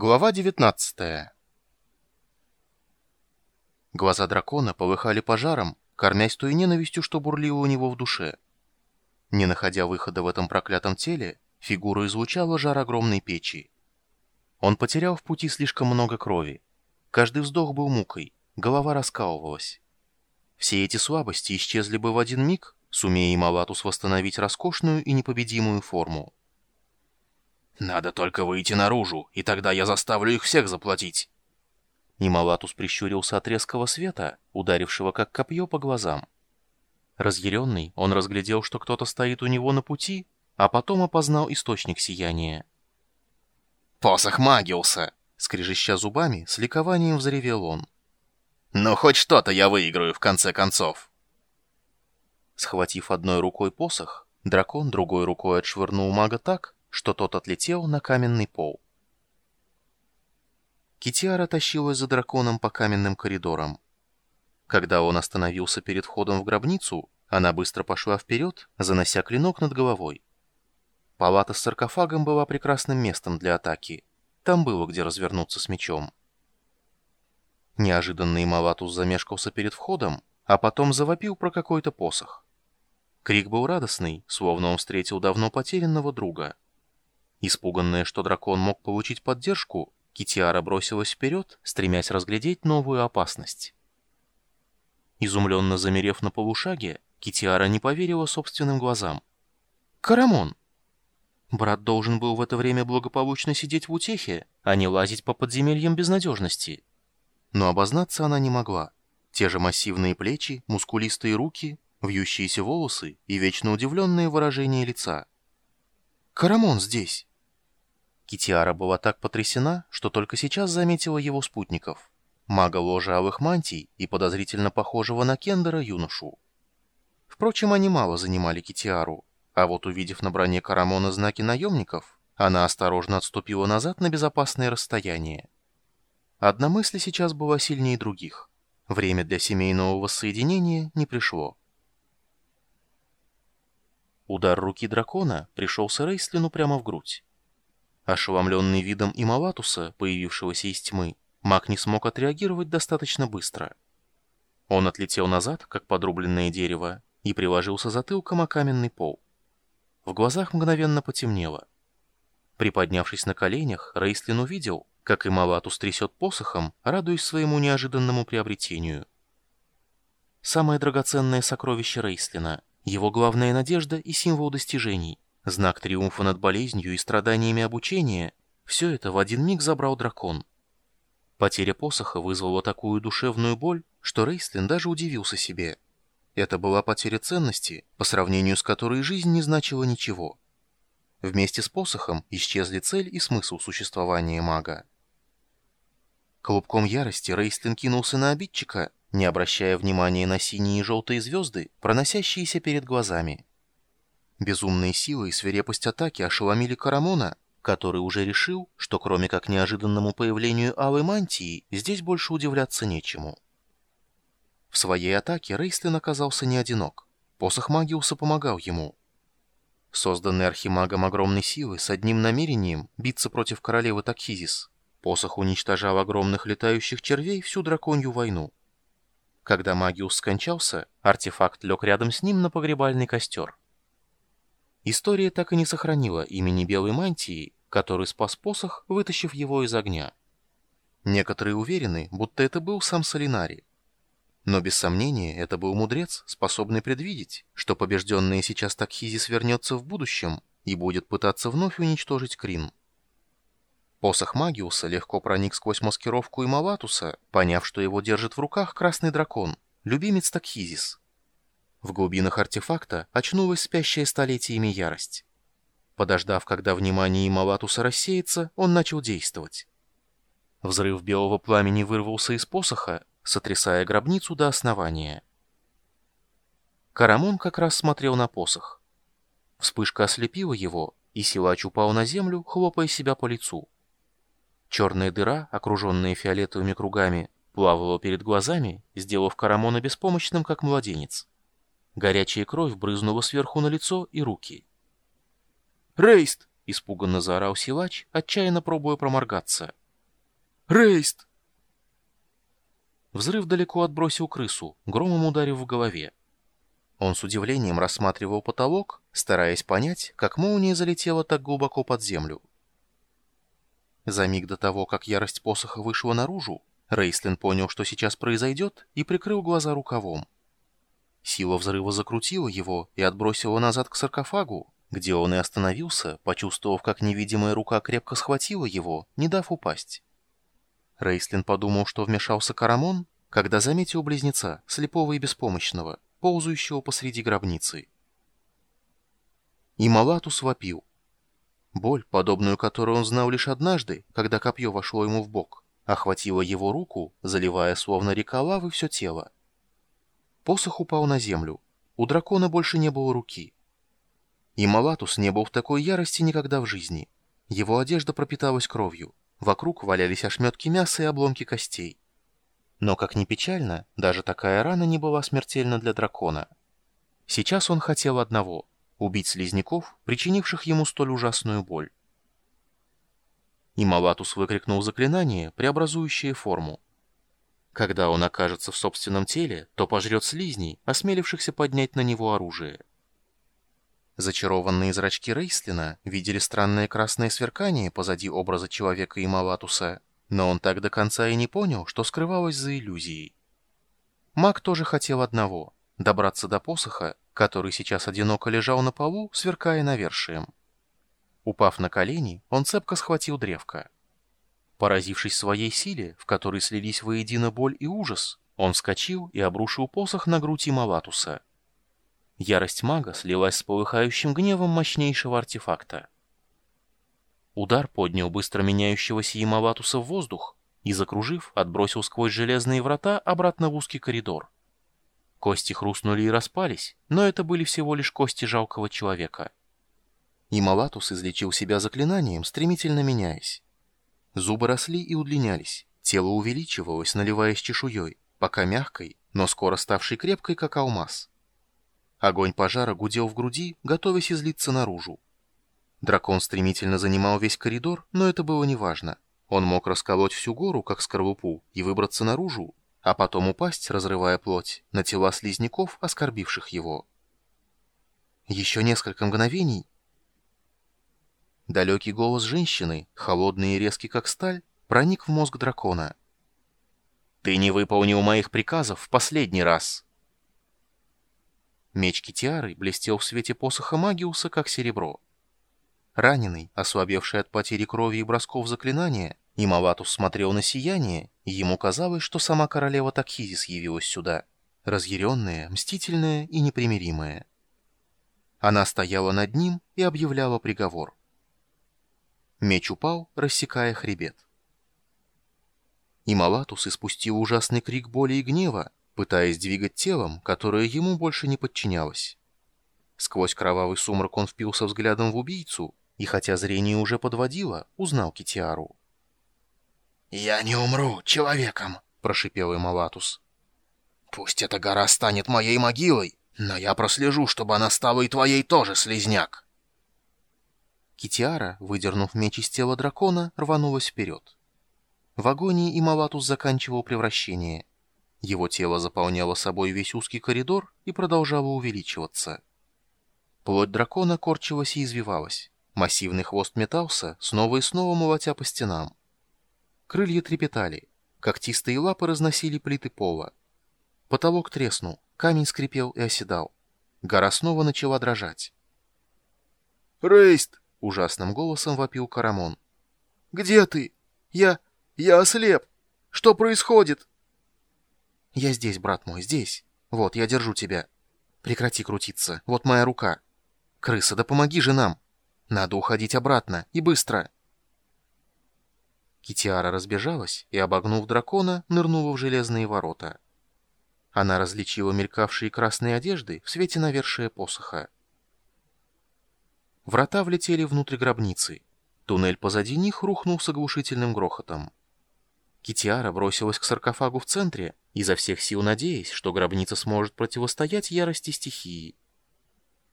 Глава 19 Глаза дракона полыхали пожаром, кормясь той ненавистью, что бурлило у него в душе. Не находя выхода в этом проклятом теле, фигура излучала жар огромной печи. Он потерял в пути слишком много крови. Каждый вздох был мукой, голова раскалывалась. Все эти слабости исчезли бы в один миг, сумея Малатус восстановить роскошную и непобедимую форму. «Надо только выйти наружу, и тогда я заставлю их всех заплатить!» И Малатус прищурился от резкого света, ударившего как копье по глазам. Разъяренный, он разглядел, что кто-то стоит у него на пути, а потом опознал источник сияния. «Посох Магиуса!» — скрежеща зубами, с ликованием взревел он. «Ну, хоть что-то я выиграю, в конце концов!» Схватив одной рукой посох, дракон другой рукой отшвырнул мага так, что тот отлетел на каменный пол. Китиара тащилась за драконом по каменным коридорам. Когда он остановился перед входом в гробницу, она быстро пошла вперед, занося клинок над головой. Палата с саркофагом была прекрасным местом для атаки. Там было где развернуться с мечом. Неожиданный Малатус замешкался перед входом, а потом завопил про какой-то посох. Крик был радостный, словно он встретил давно потерянного друга. Испуганная, что дракон мог получить поддержку, Китиара бросилась вперед, стремясь разглядеть новую опасность. Изумленно замерев на полушаге, Китиара не поверила собственным глазам. «Карамон!» Брат должен был в это время благополучно сидеть в утехе, а не лазить по подземельям безнадежности. Но обознаться она не могла. Те же массивные плечи, мускулистые руки, вьющиеся волосы и вечно удивленное выражение лица. «Карамон здесь!» Китиара была так потрясена, что только сейчас заметила его спутников. Мага ложа алых мантий и подозрительно похожего на Кендера юношу. Впрочем, они мало занимали Китиару, а вот увидев на броне Карамона знаки наемников, она осторожно отступила назад на безопасное расстояние. Одна мысль сейчас была сильнее других. Время для семейного воссоединения не пришло. Удар руки дракона пришелся Рейслину прямо в грудь. Ошеломленный видом Ималатуса, появившегося из тьмы, маг не смог отреагировать достаточно быстро. Он отлетел назад, как подрубленное дерево, и приложился затылком о каменный пол. В глазах мгновенно потемнело. Приподнявшись на коленях, Рейслин увидел, как Ималатус трясет посохом, радуясь своему неожиданному приобретению. Самое драгоценное сокровище Рейслина, его главная надежда и символ достижений — Знак триумфа над болезнью и страданиями обучения — все это в один миг забрал дракон. Потеря посоха вызвала такую душевную боль, что Рейслин даже удивился себе. Это была потеря ценности, по сравнению с которой жизнь не значила ничего. Вместе с посохом исчезли цель и смысл существования мага. Клубком ярости Рейслин кинулся на обидчика, не обращая внимания на синие и желтые звезды, проносящиеся перед глазами. Безумные силы и свирепость атаки ошеломили Карамона, который уже решил, что кроме как неожиданному появлению Алой Мантии, здесь больше удивляться нечему. В своей атаке Рейслин оказался не одинок. Посох Магиуса помогал ему. Созданный архимагом огромной силы с одним намерением биться против королевы Такхизис, посох уничтожал огромных летающих червей всю драконью войну. Когда Магиус скончался, артефакт лег рядом с ним на погребальный костер. История так и не сохранила имени Белой Мантии, который спас посох, вытащив его из огня. Некоторые уверены, будто это был сам Солинари. Но без сомнения это был мудрец, способный предвидеть, что побежденный сейчас Такхизис вернется в будущем и будет пытаться вновь уничтожить Крин. Посох Магиуса легко проник сквозь маскировку Ималатуса, поняв, что его держит в руках красный дракон, любимец Такхизис. В глубинах артефакта очнулась спящая столетиями ярость. Подождав, когда внимание Ималатуса рассеется, он начал действовать. Взрыв белого пламени вырвался из посоха, сотрясая гробницу до основания. Карамон как раз смотрел на посох. Вспышка ослепила его, и силач упал на землю, хлопая себя по лицу. Черная дыра, окруженная фиолетовыми кругами, плавала перед глазами, сделав Карамона беспомощным, как младенец. Горячая кровь брызнула сверху на лицо и руки. «Рейст!» — испуганно заорал силач, отчаянно пробуя проморгаться. Рейст!» Взрыв далеко отбросил крысу, громом ударив в голове. Он с удивлением рассматривал потолок, стараясь понять, как молния залетела так глубоко под землю. За миг до того, как ярость посоха вышла наружу, Рейслин понял, что сейчас произойдет, и прикрыл глаза рукавом. Сила взрыва закрутила его и отбросила назад к саркофагу, где он и остановился, почувствовав, как невидимая рука крепко схватила его, не дав упасть. Рейслин подумал, что вмешался Карамон, когда заметил близнеца, слепого и беспомощного, ползающего посреди гробницы. И Малатус вопил. Боль, подобную которой он знал лишь однажды, когда копье вошло ему в бок, охватила его руку, заливая словно река лавы все тело. Посох упал на землю. У дракона больше не было руки. И Малатус не был в такой ярости никогда в жизни. Его одежда пропиталась кровью. Вокруг валялись ошметки мяса и обломки костей. Но, как ни печально, даже такая рана не была смертельна для дракона. Сейчас он хотел одного — убить слизняков, причинивших ему столь ужасную боль. И Малатус выкрикнул заклинание, преобразующее форму. Когда он окажется в собственном теле, то пожрет слизней, осмелившихся поднять на него оружие. Зачарованные зрачки Рейслина видели странное красное сверкание позади образа человека и Малатуса — но он так до конца и не понял, что скрывалось за иллюзией. Маг тоже хотел одного — добраться до посоха, который сейчас одиноко лежал на полу, сверкая навершием. Упав на колени, он цепко схватил древко. Поразившись своей силе, в которой слились воедино боль и ужас, он вскочил и обрушил посох на грудь Ималатуса. Ярость мага слилась с полыхающим гневом мощнейшего артефакта. Удар поднял быстро меняющегося Ямалатуса в воздух и, закружив, отбросил сквозь железные врата обратно в узкий коридор. Кости хрустнули и распались, но это были всего лишь кости жалкого человека. Ямалатус излечил себя заклинанием, стремительно меняясь. Зубы росли и удлинялись, тело увеличивалось, наливаясь чешуей, пока мягкой, но скоро ставшей крепкой, как алмаз. Огонь пожара гудел в груди, готовясь излиться наружу. Дракон стремительно занимал весь коридор, но это было неважно. Он мог расколоть всю гору, как скорлупу, и выбраться наружу, а потом упасть, разрывая плоть, на тела слизняков, оскорбивших его. Еще несколько мгновений. Далекий голос женщины, холодный и резкий, как сталь, проник в мозг дракона. «Ты не выполнил моих приказов в последний раз!» Меч Китиары блестел в свете посоха Магиуса, как серебро. Раненый, ослабевший от потери крови и бросков заклинания, Ималатус смотрел на сияние, и ему казалось, что сама королева Такхизис явилась сюда, разъяренная, мстительная и непримиримая. Она стояла над ним и объявляла приговор. Меч упал, рассекая хребет. Ималатус испустил ужасный крик боли и гнева, пытаясь двигать телом, которое ему больше не подчинялось. Сквозь кровавый сумрак он впился взглядом в убийцу, и хотя зрение уже подводило, узнал Китиару. «Я не умру человеком», — прошипел Эмалатус. «Пусть эта гора станет моей могилой, но я прослежу, чтобы она стала и твоей тоже, слезняк». Китиара, выдернув меч из тела дракона, рванулась вперед. В агонии Ималатус заканчивал превращение. Его тело заполняло собой весь узкий коридор и продолжало увеличиваться. Плоть дракона корчилась и извивалась. Массивный хвост метался, снова и снова молотя по стенам. Крылья трепетали, когтистые лапы разносили плиты пола. Потолок треснул, камень скрипел и оседал. Гора снова начала дрожать. «Рейст!» — ужасным голосом вопил Карамон. «Где ты? Я... я ослеп! Что происходит?» «Я здесь, брат мой, здесь. Вот, я держу тебя. Прекрати крутиться, вот моя рука. Крыса, да помоги же нам!» Надо уходить обратно, и быстро!» Китиара разбежалась и, обогнув дракона, нырнула в железные ворота. Она различила мелькавшие красные одежды в свете навершия посоха. Врата влетели внутрь гробницы. Туннель позади них рухнул с оглушительным грохотом. Китиара бросилась к саркофагу в центре, изо всех сил надеясь, что гробница сможет противостоять ярости стихии.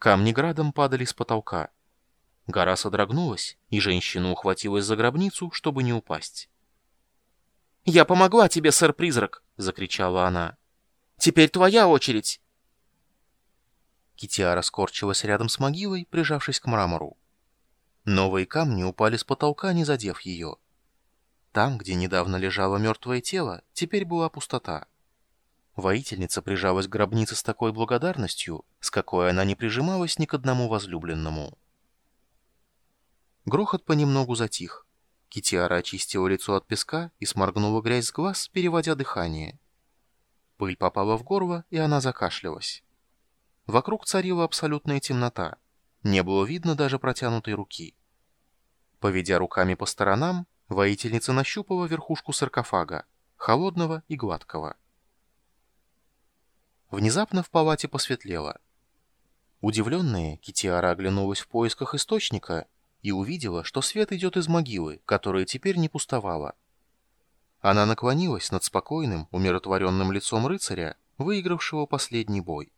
Камни градом падали с потолка. Гора содрогнулась, и женщина ухватилась за гробницу, чтобы не упасть. «Я помогла тебе, сэр-призрак!» — закричала она. «Теперь твоя очередь!» Китиара скорчилась рядом с могилой, прижавшись к мрамору. Новые камни упали с потолка, не задев ее. Там, где недавно лежало мертвое тело, теперь была пустота. Воительница прижалась к гробнице с такой благодарностью, с какой она не прижималась ни к одному возлюбленному. Грохот понемногу затих. Китиара очистила лицо от песка и сморгнула грязь с глаз, переводя дыхание. Пыль попала в горло, и она закашлялась. Вокруг царила абсолютная темнота. Не было видно даже протянутой руки. Поведя руками по сторонам, воительница нащупала верхушку саркофага, холодного и гладкого. Внезапно в палате посветлело. Удивленная, Китиара оглянулась в поисках источника и увидела, что свет идет из могилы, которая теперь не пустовала. Она наклонилась над спокойным, умиротворенным лицом рыцаря, выигравшего последний бой.